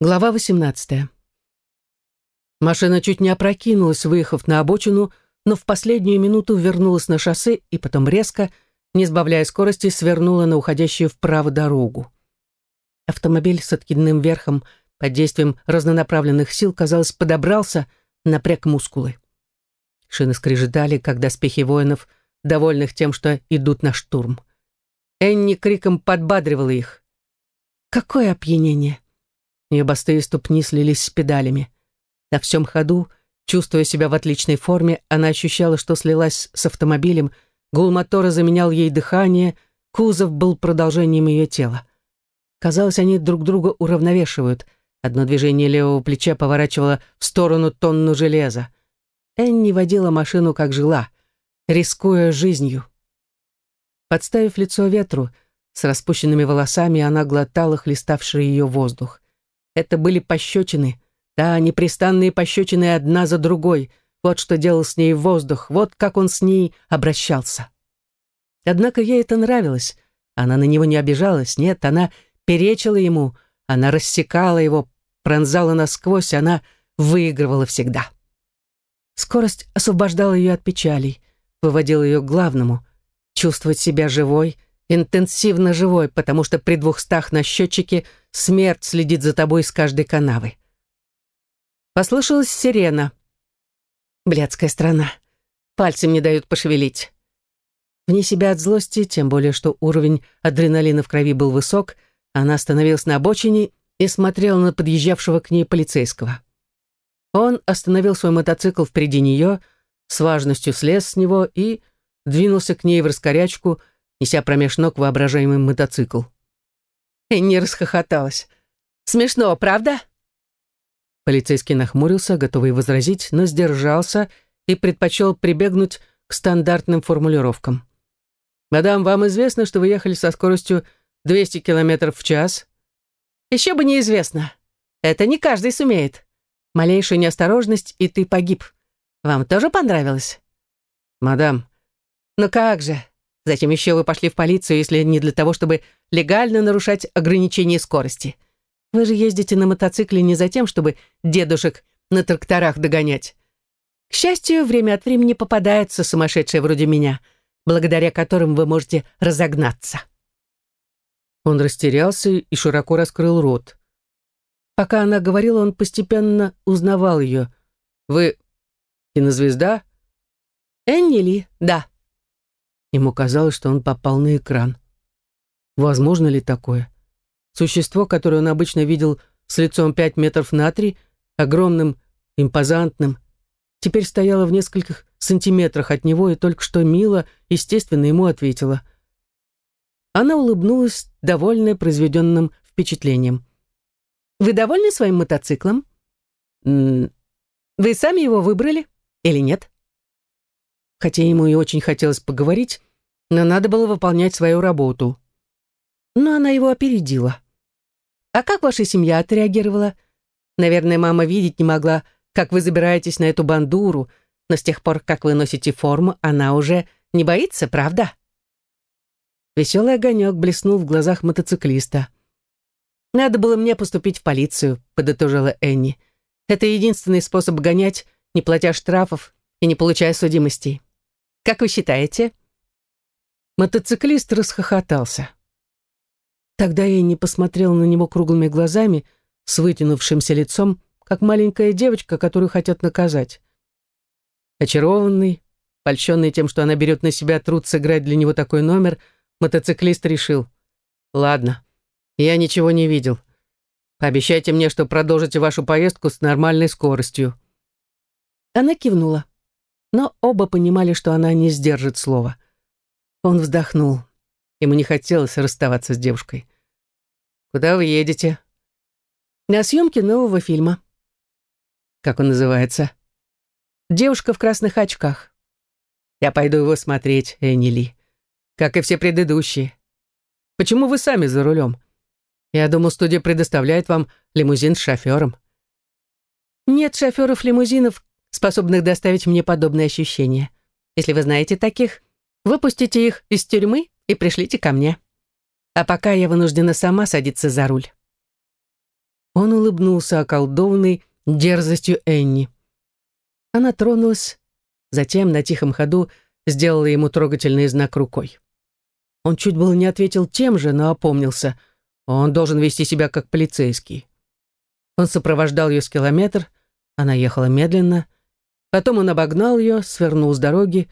Глава 18. Машина чуть не опрокинулась, выехав на обочину, но в последнюю минуту вернулась на шоссе и потом резко, не сбавляя скорости, свернула на уходящую вправо дорогу. Автомобиль с откидным верхом под действием разнонаправленных сил, казалось, подобрался, напряг мускулы. Шины скрежетали, как доспехи воинов, довольных тем, что идут на штурм. Энни криком подбадривала их. «Какое опьянение!» Ее босые ступни слились с педалями. На всем ходу, чувствуя себя в отличной форме, она ощущала, что слилась с автомобилем, гул мотора заменял ей дыхание, кузов был продолжением ее тела. Казалось, они друг друга уравновешивают. Одно движение левого плеча поворачивало в сторону тонну железа. Энни водила машину, как жила, рискуя жизнью. Подставив лицо ветру, с распущенными волосами она глотала хлеставший ее воздух. Это были пощечины. Да, непрестанные пощечины одна за другой. Вот что делал с ней воздух, вот как он с ней обращался. Однако ей это нравилось. Она на него не обижалась, нет, она перечила ему, она рассекала его, пронзала насквозь, она выигрывала всегда. Скорость освобождала ее от печалей, выводила ее к главному — чувствовать себя живой — интенсивно живой, потому что при двухстах на счетчике смерть следит за тобой с каждой канавы. Послышалась сирена. Блядская страна. Пальцы мне дают пошевелить. Вне себя от злости, тем более, что уровень адреналина в крови был высок, она остановилась на обочине и смотрела на подъезжавшего к ней полицейского. Он остановил свой мотоцикл впереди нее, с важностью слез с него и двинулся к ней в раскорячку, неся промеж ног воображаемый мотоцикл. Энни расхохоталась. «Смешно, правда?» Полицейский нахмурился, готовый возразить, но сдержался и предпочел прибегнуть к стандартным формулировкам. «Мадам, вам известно, что вы ехали со скоростью 200 км в час?» «Еще бы неизвестно. Это не каждый сумеет. Малейшая неосторожность, и ты погиб. Вам тоже понравилось?» «Мадам». «Ну как же, Зачем еще вы пошли в полицию, если не для того, чтобы легально нарушать ограничения скорости? Вы же ездите на мотоцикле не за тем, чтобы дедушек на тракторах догонять. К счастью, время от времени попадаются сумасшедшие вроде меня, благодаря которым вы можете разогнаться. Он растерялся и широко раскрыл рот. Пока она говорила, он постепенно узнавал ее. «Вы кинозвезда?» «Энни Ли, да». Ему казалось, что он попал на экран. Возможно ли такое? Существо, которое он обычно видел с лицом 5 метров на 3, огромным, импозантным, теперь стояло в нескольких сантиметрах от него и только что мило, естественно, ему ответила. Она улыбнулась, довольная произведенным впечатлением. «Вы довольны своим мотоциклом?» «Вы сами его выбрали или нет?» Хотя ему и очень хотелось поговорить, но надо было выполнять свою работу. Но она его опередила. «А как ваша семья отреагировала? Наверное, мама видеть не могла, как вы забираетесь на эту бандуру, но с тех пор, как вы носите форму, она уже не боится, правда?» Веселый огонек блеснул в глазах мотоциклиста. «Надо было мне поступить в полицию», — подытожила Энни. «Это единственный способ гонять, не платя штрафов и не получая судимостей. Как вы считаете?» Мотоциклист расхохотался. Тогда я не посмотрела на него круглыми глазами, с вытянувшимся лицом, как маленькая девочка, которую хотят наказать. Очарованный, польщенный тем, что она берет на себя труд сыграть для него такой номер, мотоциклист решил. «Ладно, я ничего не видел. Пообещайте мне, что продолжите вашу поездку с нормальной скоростью». Она кивнула но оба понимали, что она не сдержит слова. Он вздохнул. Ему не хотелось расставаться с девушкой. «Куда вы едете?» «На съемки нового фильма». «Как он называется?» «Девушка в красных очках». «Я пойду его смотреть, Энни Ли. Как и все предыдущие. Почему вы сами за рулем? Я думал, студия предоставляет вам лимузин с шофером». «Нет шоферов лимузинов, способных доставить мне подобные ощущения. Если вы знаете таких, выпустите их из тюрьмы и пришлите ко мне. А пока я вынуждена сама садиться за руль». Он улыбнулся околдованной дерзостью Энни. Она тронулась, затем на тихом ходу сделала ему трогательный знак рукой. Он чуть было не ответил тем же, но опомнился. Он должен вести себя как полицейский. Он сопровождал ее с километр, она ехала медленно. Потом он обогнал ее, свернул с дороги,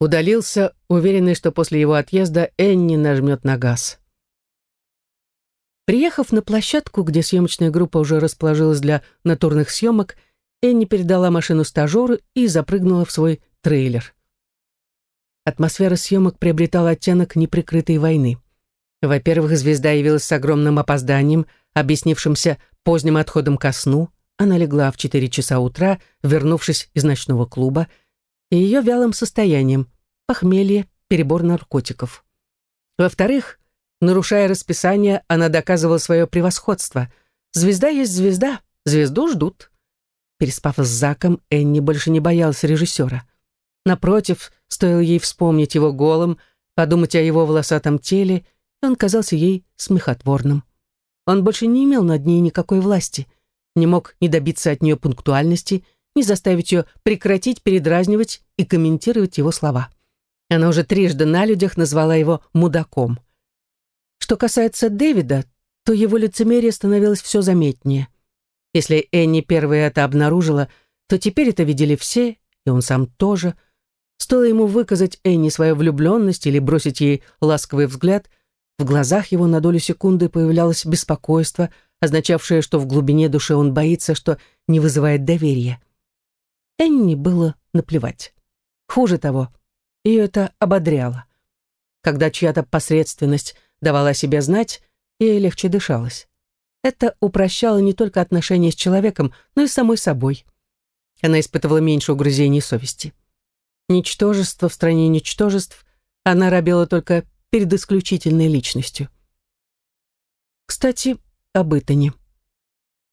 удалился, уверенный, что после его отъезда Энни нажмет на газ. Приехав на площадку, где съемочная группа уже расположилась для натурных съемок, Энни передала машину стажеру и запрыгнула в свой трейлер. Атмосфера съемок приобретала оттенок неприкрытой войны. Во-первых, звезда явилась с огромным опозданием, объяснившимся поздним отходом ко сну. Она легла в 4 часа утра, вернувшись из ночного клуба, и ее вялым состоянием, похмелье, перебор наркотиков. Во-вторых, нарушая расписание, она доказывала свое превосходство. Звезда есть звезда, звезду ждут. Переспав с Заком, Энни больше не боялась режиссера. Напротив, стоило ей вспомнить его голым, подумать о его волосатом теле, и он казался ей смехотворным. Он больше не имел над ней никакой власти, не мог ни добиться от нее пунктуальности, ни заставить ее прекратить передразнивать и комментировать его слова. Она уже трижды на людях назвала его «мудаком». Что касается Дэвида, то его лицемерие становилось все заметнее. Если Энни первая это обнаружила, то теперь это видели все, и он сам тоже. Стоило ему выказать Энни свою влюбленность или бросить ей ласковый взгляд, в глазах его на долю секунды появлялось беспокойство, означавшее, что в глубине души он боится, что не вызывает доверия. Энни было наплевать. Хуже того, ее это ободряло. Когда чья-то посредственность давала о себе знать, ей легче дышалось. Это упрощало не только отношения с человеком, но и самой собой. Она испытывала меньше угрызений совести. Ничтожество в стране ничтожеств она робела только перед исключительной личностью. Кстати, об Итане.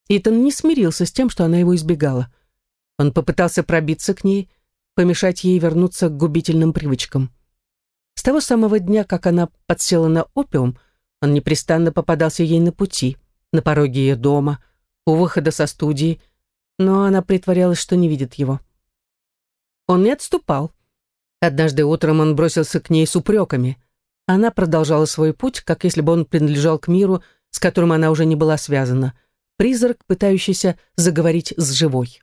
Итан не смирился с тем, что она его избегала. Он попытался пробиться к ней, помешать ей вернуться к губительным привычкам. С того самого дня, как она подсела на опиум, он непрестанно попадался ей на пути — на пороге ее дома, у выхода со студии, но она притворялась, что не видит его. Он не отступал. Однажды утром он бросился к ней с упреками. Она продолжала свой путь, как если бы он принадлежал к миру, с которым она уже не была связана. Призрак, пытающийся заговорить с живой.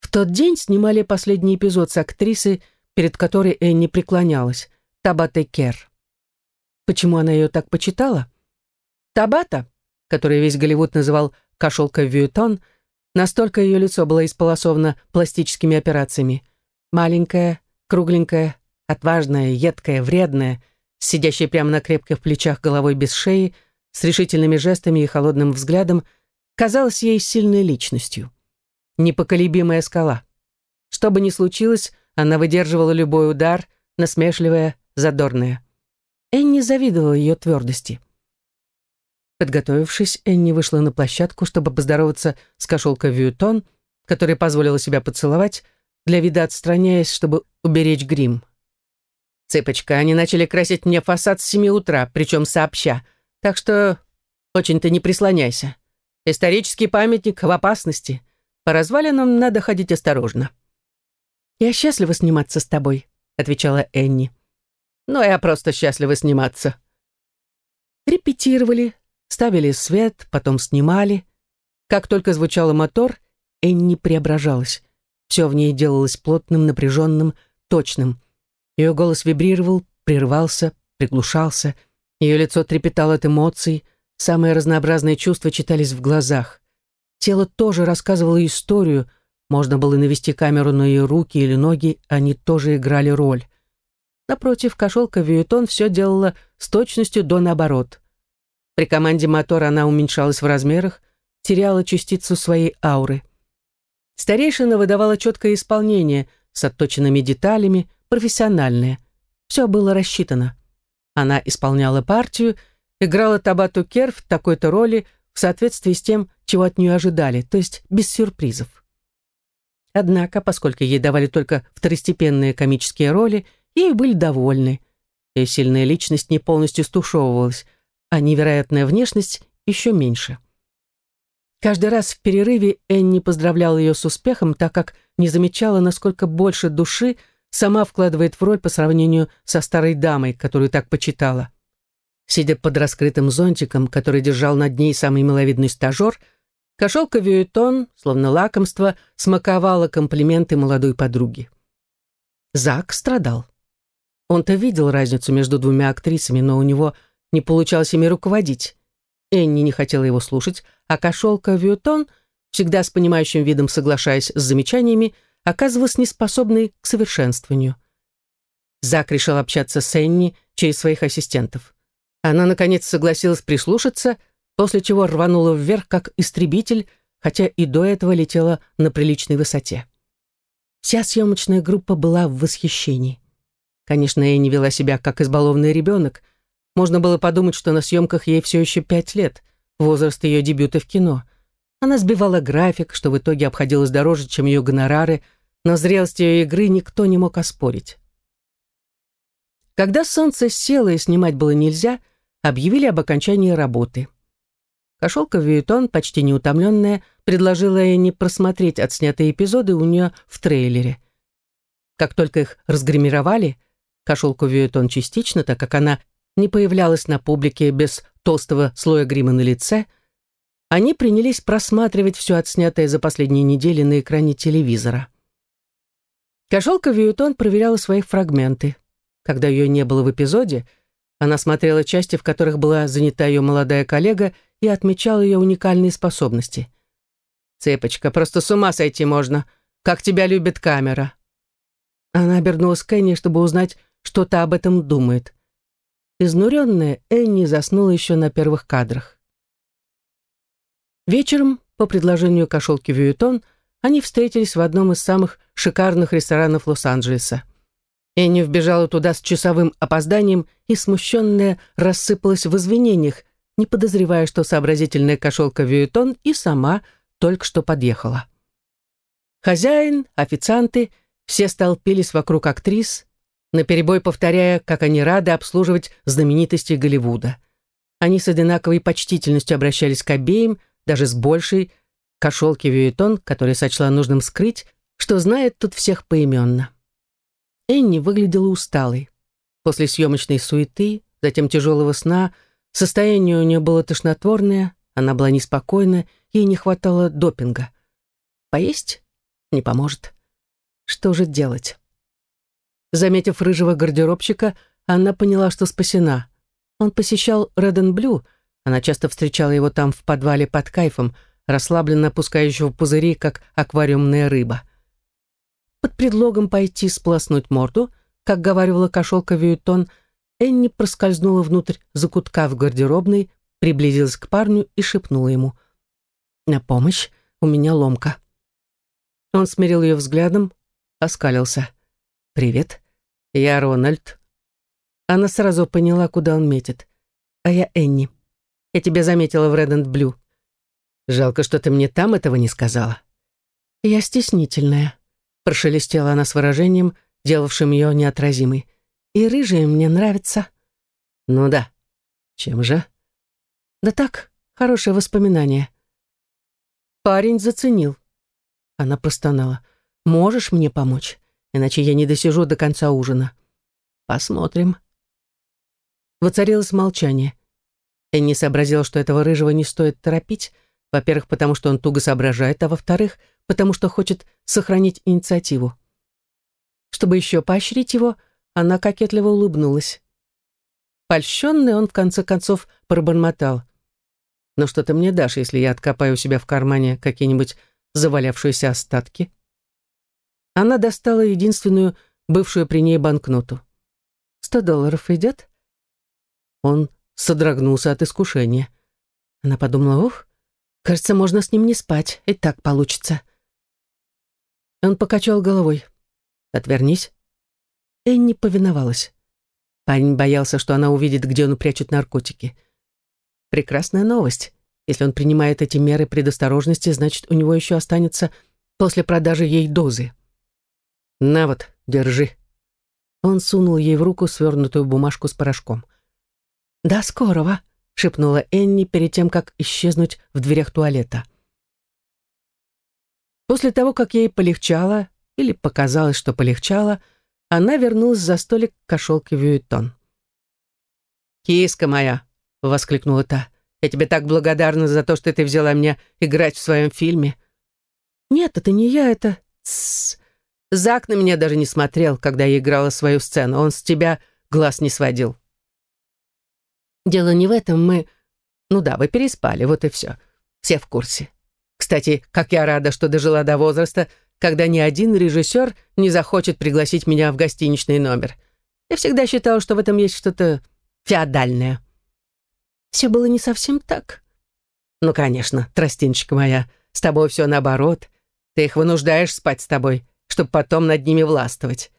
В тот день снимали последний эпизод с актрисой, перед которой Энни преклонялась, Табатой Кер. Почему она ее так почитала? Табата который весь Голливуд называл «кошелка Вьютон», настолько ее лицо было исполосовано пластическими операциями. Маленькая, кругленькая, отважная, едкая, вредная, сидящая прямо на крепких плечах головой без шеи, с решительными жестами и холодным взглядом, казалась ей сильной личностью. Непоколебимая скала. Что бы ни случилось, она выдерживала любой удар, насмешливая, задорная. Энни завидовала ее твердости. Подготовившись, Энни вышла на площадку, чтобы поздороваться с кошелкой Вьютон, которая позволила себя поцеловать, для вида отстраняясь, чтобы уберечь грим. «Цыпочка, они начали красить мне фасад с семи утра, причем сообща, так что очень-то не прислоняйся. Исторический памятник в опасности. По развалинам надо ходить осторожно». «Я счастлива сниматься с тобой», — отвечала Энни. «Ну, я просто счастлива сниматься». Репетировали, Ставили свет, потом снимали. Как только звучал мотор, Энни преображалась. Все в ней делалось плотным, напряженным, точным. Ее голос вибрировал, прерывался, приглушался. Ее лицо трепетало от эмоций, самые разнообразные чувства читались в глазах. Тело тоже рассказывало историю, можно было навести камеру на ее руки или ноги, они тоже играли роль. Напротив, кошелка Вьюитон все делала с точностью до наоборот. При команде мотора она уменьшалась в размерах, теряла частицу своей ауры. Старейшина выдавала четкое исполнение с отточенными деталями, профессиональное. Все было рассчитано. Она исполняла партию, играла Табату Кер в такой-то роли в соответствии с тем, чего от нее ожидали, то есть без сюрпризов. Однако, поскольку ей давали только второстепенные комические роли, ей были довольны. Ее сильная личность не полностью стушевывалась, а невероятная внешность еще меньше. Каждый раз в перерыве Энни поздравляла ее с успехом, так как не замечала, насколько больше души сама вкладывает в роль по сравнению со старой дамой, которую так почитала. Сидя под раскрытым зонтиком, который держал над ней самый миловидный стажер, кошелка Вьюитон, словно лакомство, смаковала комплименты молодой подруги. Зак страдал. Он-то видел разницу между двумя актрисами, но у него не получалось ими руководить. Энни не хотела его слушать, а кошелка Вьютон, всегда с понимающим видом соглашаясь с замечаниями, оказывалась неспособной к совершенствованию. Зак решил общаться с Энни через своих ассистентов. Она, наконец, согласилась прислушаться, после чего рванула вверх, как истребитель, хотя и до этого летела на приличной высоте. Вся съемочная группа была в восхищении. Конечно, Энни вела себя как избалованный ребенок, можно было подумать, что на съемках ей все еще пять лет, возраст ее дебюта в кино. Она сбивала график, что в итоге обходилось дороже, чем ее гонорары, но зрелость ее игры никто не мог оспорить. Когда солнце село и снимать было нельзя, объявили об окончании работы. Кошелка Вьюитон, почти неутомленная, предложила ей не просмотреть отснятые эпизоды у нее в трейлере. Как только их разгримировали, кошелку Вьюитон частично, так как она не появлялась на публике без толстого слоя грима на лице, они принялись просматривать все отснятое за последние недели на экране телевизора. Кошелка Вьютон проверяла свои фрагменты. Когда ее не было в эпизоде, она смотрела части, в которых была занята ее молодая коллега, и отмечала ее уникальные способности. «Цепочка, просто с ума сойти можно. Как тебя любит камера!» Она обернулась к Энни, чтобы узнать, что та об этом думает. Изнуренная, Энни заснула еще на первых кадрах. Вечером, по предложению кошелки Вьюитон, они встретились в одном из самых шикарных ресторанов Лос-Анджелеса. Энни вбежала туда с часовым опозданием и, смущенная, рассыпалась в извинениях, не подозревая, что сообразительная кошелка Вьюитон и сама только что подъехала. Хозяин, официанты, все столпились вокруг актрис, наперебой повторяя, как они рады обслуживать знаменитости Голливуда. Они с одинаковой почтительностью обращались к обеим, даже с большей, кошелки Вьюитон, которая сочла нужным скрыть, что знает тут всех поименно. Энни выглядела усталой. После съемочной суеты, затем тяжелого сна, состояние у нее было тошнотворное, она была неспокойна, ей не хватало допинга. Поесть? Не поможет. Что же делать? Заметив рыжего гардеробщика, она поняла, что спасена. Он посещал Red Блю, она часто встречала его там в подвале под кайфом, расслабленно опускающего пузыри, как аквариумная рыба. Под предлогом пойти сплоснуть морду, как говаривала кошелка Вьютон, Энни проскользнула внутрь закутка в гардеробной, приблизилась к парню и шепнула ему «На помощь, у меня ломка». Он смирил ее взглядом, оскалился. «Привет, я Рональд». Она сразу поняла, куда он метит. «А я Энни. Я тебя заметила в Red Блю. Жалко, что ты мне там этого не сказала». «Я стеснительная», — прошелестела она с выражением, делавшим ее неотразимой. «И рыжие мне нравятся». «Ну да. Чем же?» «Да так, хорошее воспоминание». Парень заценил. Она простонала. «Можешь мне помочь?» иначе я не досижу до конца ужина. Посмотрим. Воцарилось молчание. Энни сообразила, что этого рыжего не стоит торопить, во-первых, потому что он туго соображает, а во-вторых, потому что хочет сохранить инициативу. Чтобы еще поощрить его, она кокетливо улыбнулась. Польщенный он, в конце концов, пробормотал. «Но что ты мне дашь, если я откопаю у себя в кармане какие-нибудь завалявшиеся остатки?» Она достала единственную бывшую при ней банкноту. «Сто долларов идет?» Он содрогнулся от искушения. Она подумала, ух, кажется, можно с ним не спать, и так получится. Он покачал головой. «Отвернись». Энни повиновалась. Парень боялся, что она увидит, где он прячет наркотики. Прекрасная новость. Если он принимает эти меры предосторожности, значит, у него еще останется после продажи ей дозы. «На вот, держи». Он сунул ей в руку свернутую бумажку с порошком. «До скорого», — шепнула Энни перед тем, как исчезнуть в дверях туалета. После того, как ей полегчало, или показалось, что полегчало, она вернулась за столик к кошелке Вьюитон. «Киска моя!» — воскликнула та. «Я тебе так благодарна за то, что ты взяла меня играть в своем фильме». «Нет, это не я, это...» Тссс. Зак на меня даже не смотрел, когда я играла свою сцену. Он с тебя глаз не сводил. Дело не в этом, мы... Ну да, вы переспали, вот и все. Все в курсе. Кстати, как я рада, что дожила до возраста, когда ни один режиссер не захочет пригласить меня в гостиничный номер. Я всегда считала, что в этом есть что-то феодальное. Все было не совсем так. Ну, конечно, тростиночка моя, с тобой все наоборот. Ты их вынуждаешь спать с тобой, чтобы потом над ними властвовать.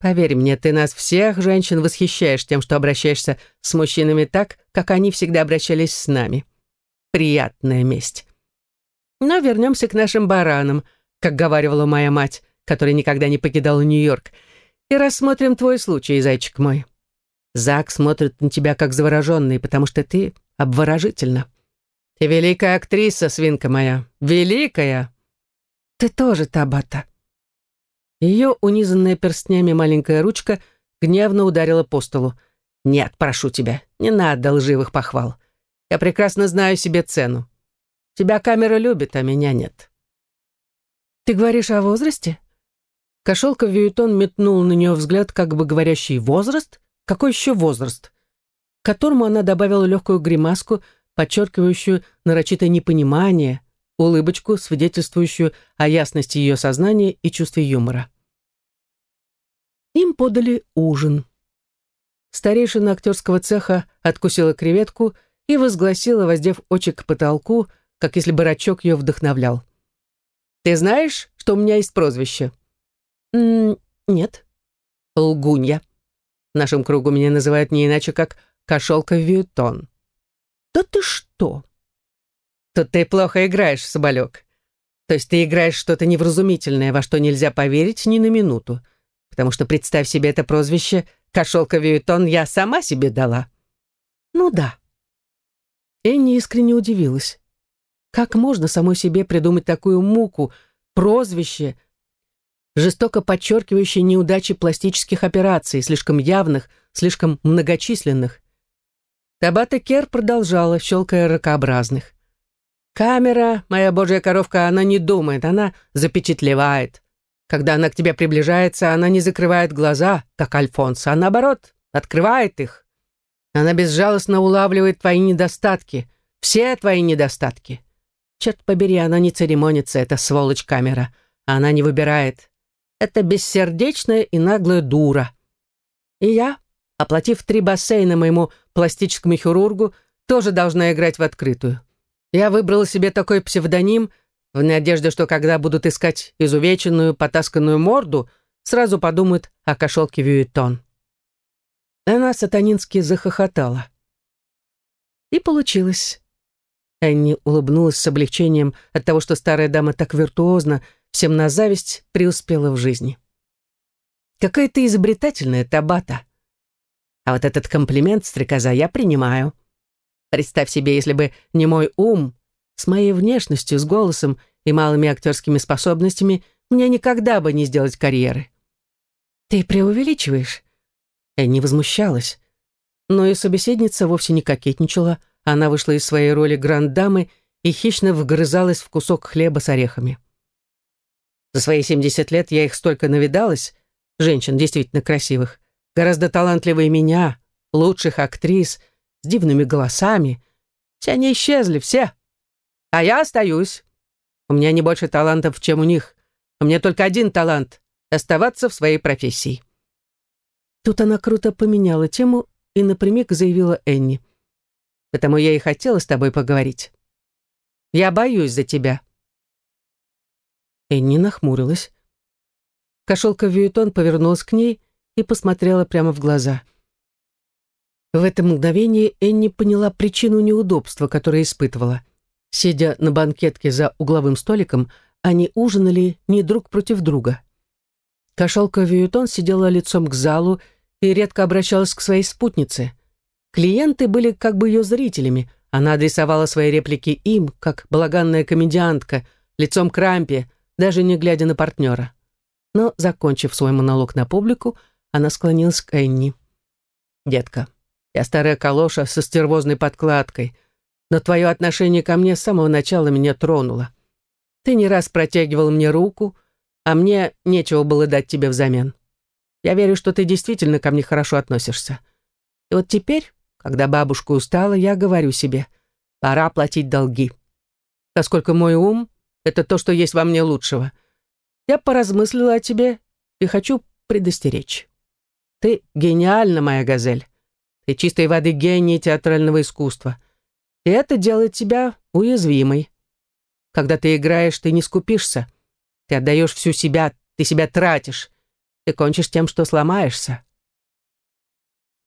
Поверь мне, ты нас всех, женщин, восхищаешь тем, что обращаешься с мужчинами так, как они всегда обращались с нами. Приятная месть. Но вернемся к нашим баранам, как говаривала моя мать, которая никогда не покидала Нью-Йорк, и рассмотрим твой случай, зайчик мой. Зак смотрит на тебя как завороженный, потому что ты обворожительна. Ты великая актриса, свинка моя, великая. Ты тоже, Табата. Ее унизанная перстнями маленькая ручка гневно ударила по столу. «Нет, прошу тебя, не надо лживых похвал. Я прекрасно знаю себе цену. Тебя камера любит, а меня нет». «Ты говоришь о возрасте?» Кошелка Вьюитон метнул на нее взгляд, как бы говорящий «возраст? Какой еще возраст?» К которому она добавила легкую гримаску, подчеркивающую нарочитое непонимание, улыбочку, свидетельствующую о ясности ее сознания и чувстве юмора. Им подали ужин. Старейшина актерского цеха откусила креветку и возгласила, воздев очи к потолку, как если бы рачок ее вдохновлял. «Ты знаешь, что у меня есть прозвище?» М -м «Нет». «Лгунья». В нашем кругу меня называют не иначе, как «кошелка Вьютон». «Да ты что?» Тут ты плохо играешь, соболек. То есть ты играешь что-то невразумительное, во что нельзя поверить ни на минуту. Потому что, представь себе это прозвище, кошелка Вьюитон я сама себе дала. Ну да. Энни искренне удивилась. Как можно самой себе придумать такую муку, прозвище, жестоко подчеркивающее неудачи пластических операций, слишком явных, слишком многочисленных? Табата Кер продолжала, щелкая ракообразных. Камера, моя божья коровка, она не думает, она запечатлевает. Когда она к тебе приближается, она не закрывает глаза, как Альфонс, а наоборот, открывает их. Она безжалостно улавливает твои недостатки, все твои недостатки. Черт побери, она не церемонится, эта сволочь камера. Она не выбирает. Это бессердечная и наглая дура. И я, оплатив три бассейна моему пластическому хирургу, тоже должна играть в открытую. Я выбрала себе такой псевдоним в надежде, что когда будут искать изувеченную, потасканную морду, сразу подумают о кошелке Вьюитон. Она сатанински захохотала. И получилось. Энни улыбнулась с облегчением от того, что старая дама так виртуозно, всем на зависть, преуспела в жизни. «Какая ты изобретательная, Табата!» А вот этот комплимент, стрекоза, я принимаю. Представь себе, если бы не мой ум, с моей внешностью, с голосом и малыми актерскими способностями, мне никогда бы не сделать карьеры. Ты преувеличиваешь. не возмущалась. Но и собеседница вовсе не кокетничала. Она вышла из своей роли гранд-дамы и хищно вгрызалась в кусок хлеба с орехами. За свои 70 лет я их столько навидалась, женщин действительно красивых, гораздо талантливее меня, лучших актрис — с дивными голосами. Все они исчезли, все. А я остаюсь. У меня не больше талантов, чем у них. У меня только один талант — оставаться в своей профессии. Тут она круто поменяла тему и напрямик заявила Энни. «Потому я и хотела с тобой поговорить. Я боюсь за тебя». Энни нахмурилась. Кошелка Вьюитон повернулась к ней и посмотрела прямо в глаза — в это мгновение Энни поняла причину неудобства, которое испытывала. Сидя на банкетке за угловым столиком, они ужинали не друг против друга. Кошелка Вьютон сидела лицом к залу и редко обращалась к своей спутнице. Клиенты были как бы ее зрителями. Она адресовала свои реплики им, как балаганная комедиантка, лицом к рампе, даже не глядя на партнера. Но, закончив свой монолог на публику, она склонилась к Энни. «Детка, я старая калоша со стервозной подкладкой, но твое отношение ко мне с самого начала меня тронуло. Ты не раз протягивал мне руку, а мне нечего было дать тебе взамен. Я верю, что ты действительно ко мне хорошо относишься. И вот теперь, когда бабушка устала, я говорю себе, пора платить долги. Поскольку мой ум — это то, что есть во мне лучшего. Я поразмыслила о тебе и хочу предостеречь. Ты гениальна, моя газель. Ты чистой воды гений театрального искусства. И это делает тебя уязвимой. Когда ты играешь, ты не скупишься. Ты отдаешь всю себя, ты себя тратишь. Ты кончишь тем, что сломаешься.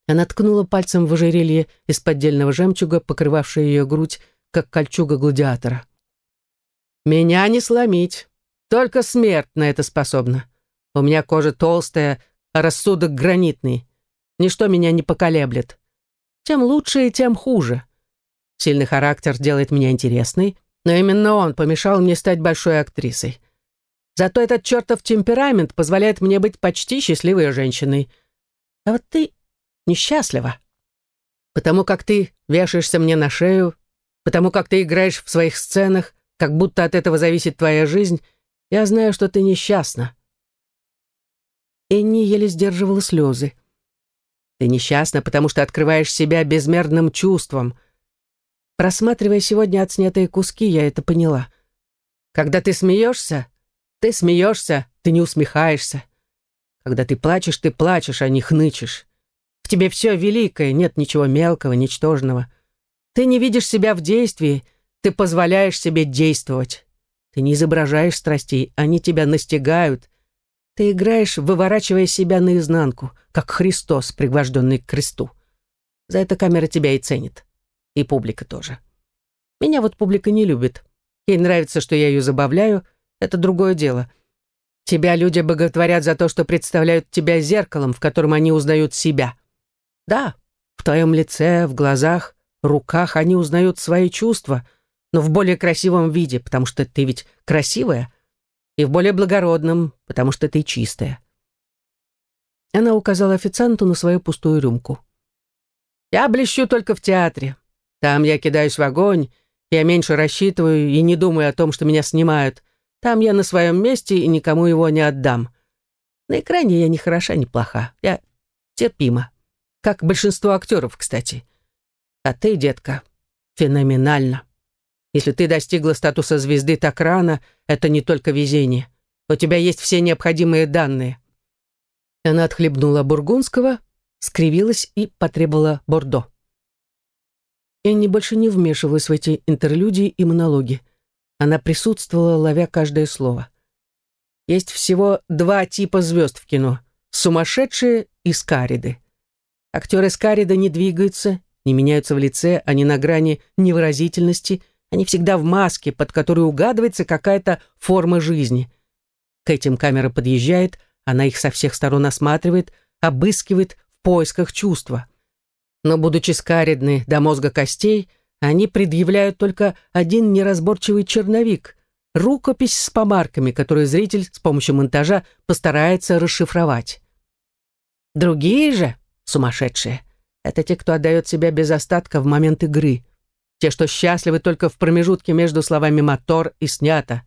Она ткнула пальцем в ожерелье из поддельного жемчуга, покрывавшее ее грудь, как кольчуга гладиатора. «Меня не сломить. Только смерть на это способна. У меня кожа толстая, а рассудок гранитный. Ничто меня не поколеблет. Тем лучше и тем хуже. Сильный характер делает меня интересной, но именно он помешал мне стать большой актрисой. Зато этот чертов темперамент позволяет мне быть почти счастливой женщиной. А вот ты несчастлива. Потому как ты вешаешься мне на шею, потому как ты играешь в своих сценах, как будто от этого зависит твоя жизнь, я знаю, что ты несчастна. Энни еле сдерживала слезы. Ты несчастна, потому что открываешь себя безмерным чувством. Просматривая сегодня отснятые куски, я это поняла. Когда ты смеешься, ты смеешься, ты не усмехаешься. Когда ты плачешь, ты плачешь, а не хнычешь. В тебе все великое, нет ничего мелкого, ничтожного. Ты не видишь себя в действии, ты позволяешь себе действовать. Ты не изображаешь страстей, они тебя настигают. Ты играешь, выворачивая себя наизнанку, как Христос, пригвожденный к кресту. За это камера тебя и ценит. И публика тоже. Меня вот публика не любит. Ей нравится, что я ее забавляю, это другое дело. Тебя люди боготворят за то, что представляют тебя зеркалом, в котором они узнают себя. Да, в твоем лице, в глазах, руках они узнают свои чувства, но в более красивом виде, потому что ты ведь красивая, и в более благородном, потому что ты чистая. Она указала официанту на свою пустую рюмку. «Я блещу только в театре. Там я кидаюсь в огонь, я меньше рассчитываю и не думаю о том, что меня снимают, там я на своем месте и никому его не отдам. На экране я ни хороша, ни плоха. Я терпима. Как большинство актеров, кстати. А ты, детка, феноменально. Если ты достигла статуса звезды так рано, это не только везение. У тебя есть все необходимые данные. Она отхлебнула бургундского, скривилась и потребовала бордо. Энни больше не вмешивалась в эти интерлюдии и монологи. Она присутствовала, ловя каждое слово. Есть всего два типа звезд в кино — сумасшедшие и скариды. Актеры скарида не двигаются, не меняются в лице, они на грани невыразительности, они всегда в маске, под которой угадывается какая-то форма жизни. К этим камера подъезжает, она их со всех сторон осматривает, обыскивает в поисках чувства. Но, будучи скаридны до мозга костей — они предъявляют только один неразборчивый черновик, рукопись с помарками, которую зритель с помощью монтажа постарается расшифровать. Другие же, сумасшедшие, это те, кто отдает себя без остатка в момент игры, те, что счастливы только в промежутке между словами «мотор» и «снято».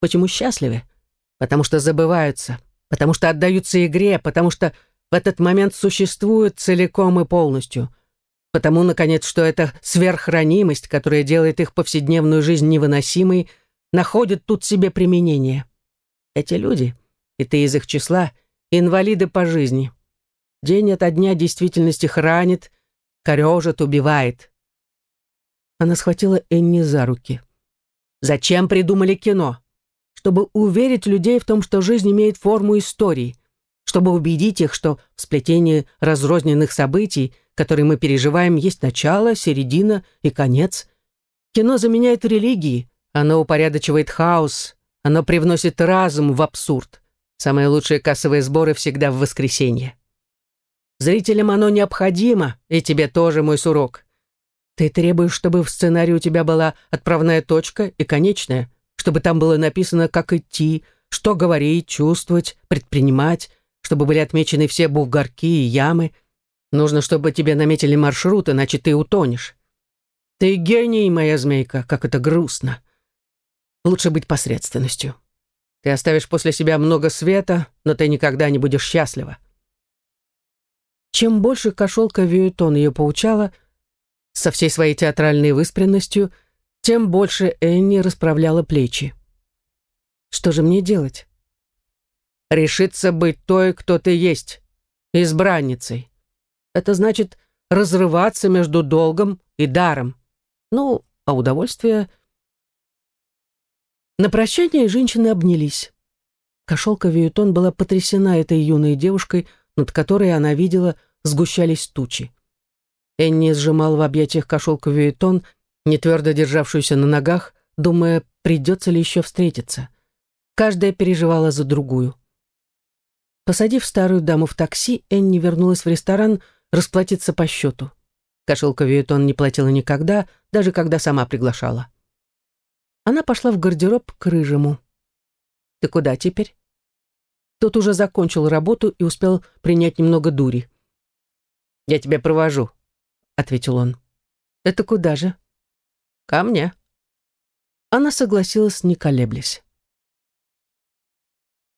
Почему счастливы? Потому что забываются, потому что отдаются игре, потому что в этот момент существуют целиком и полностью – Потому, наконец, что эта сверхранимость, которая делает их повседневную жизнь невыносимой, находит тут себе применение. Эти люди, и ты из их числа, инвалиды по жизни. День ото дня действительность их ранит, корежит, убивает. Она схватила Энни за руки. Зачем придумали кино? Чтобы уверить людей в том, что жизнь имеет форму истории, чтобы убедить их, что в сплетении разрозненных событий – который мы переживаем, есть начало, середина и конец. Кино заменяет религии, оно упорядочивает хаос, оно привносит разум в абсурд. Самые лучшие кассовые сборы всегда в воскресенье. Зрителям оно необходимо, и тебе тоже, мой сурок. Ты требуешь, чтобы в сценарии у тебя была отправная точка и конечная, чтобы там было написано, как идти, что говорить, чувствовать, предпринимать, чтобы были отмечены все бугорки и ямы. Нужно, чтобы тебе наметили маршрут, иначе ты утонешь. Ты гений, моя змейка, как это грустно. Лучше быть посредственностью. Ты оставишь после себя много света, но ты никогда не будешь счастлива. Чем больше кошелка Вьюитон ее поучала, со всей своей театральной выспренностью, тем больше Энни расправляла плечи. Что же мне делать? Решиться быть той, кто ты есть, избранницей. Это значит разрываться между долгом и даром. Ну, а удовольствие... На прощание женщины обнялись. Кошелка Вьютон была потрясена этой юной девушкой, над которой она видела, сгущались тучи. Энни сжимал в объятиях кошелку Вьютон, не твердо державшуюся на ногах, думая, придется ли еще встретиться. Каждая переживала за другую. Посадив старую даму в такси, Энни вернулась в ресторан расплатиться по счету. Кошелка Вьютон не платила никогда, даже когда сама приглашала. Она пошла в гардероб к рыжему. «Ты куда теперь?» Тот уже закончил работу и успел принять немного дури. «Я тебя провожу», — ответил он. «Это куда же?» «Ко мне». Она согласилась, не колеблясь.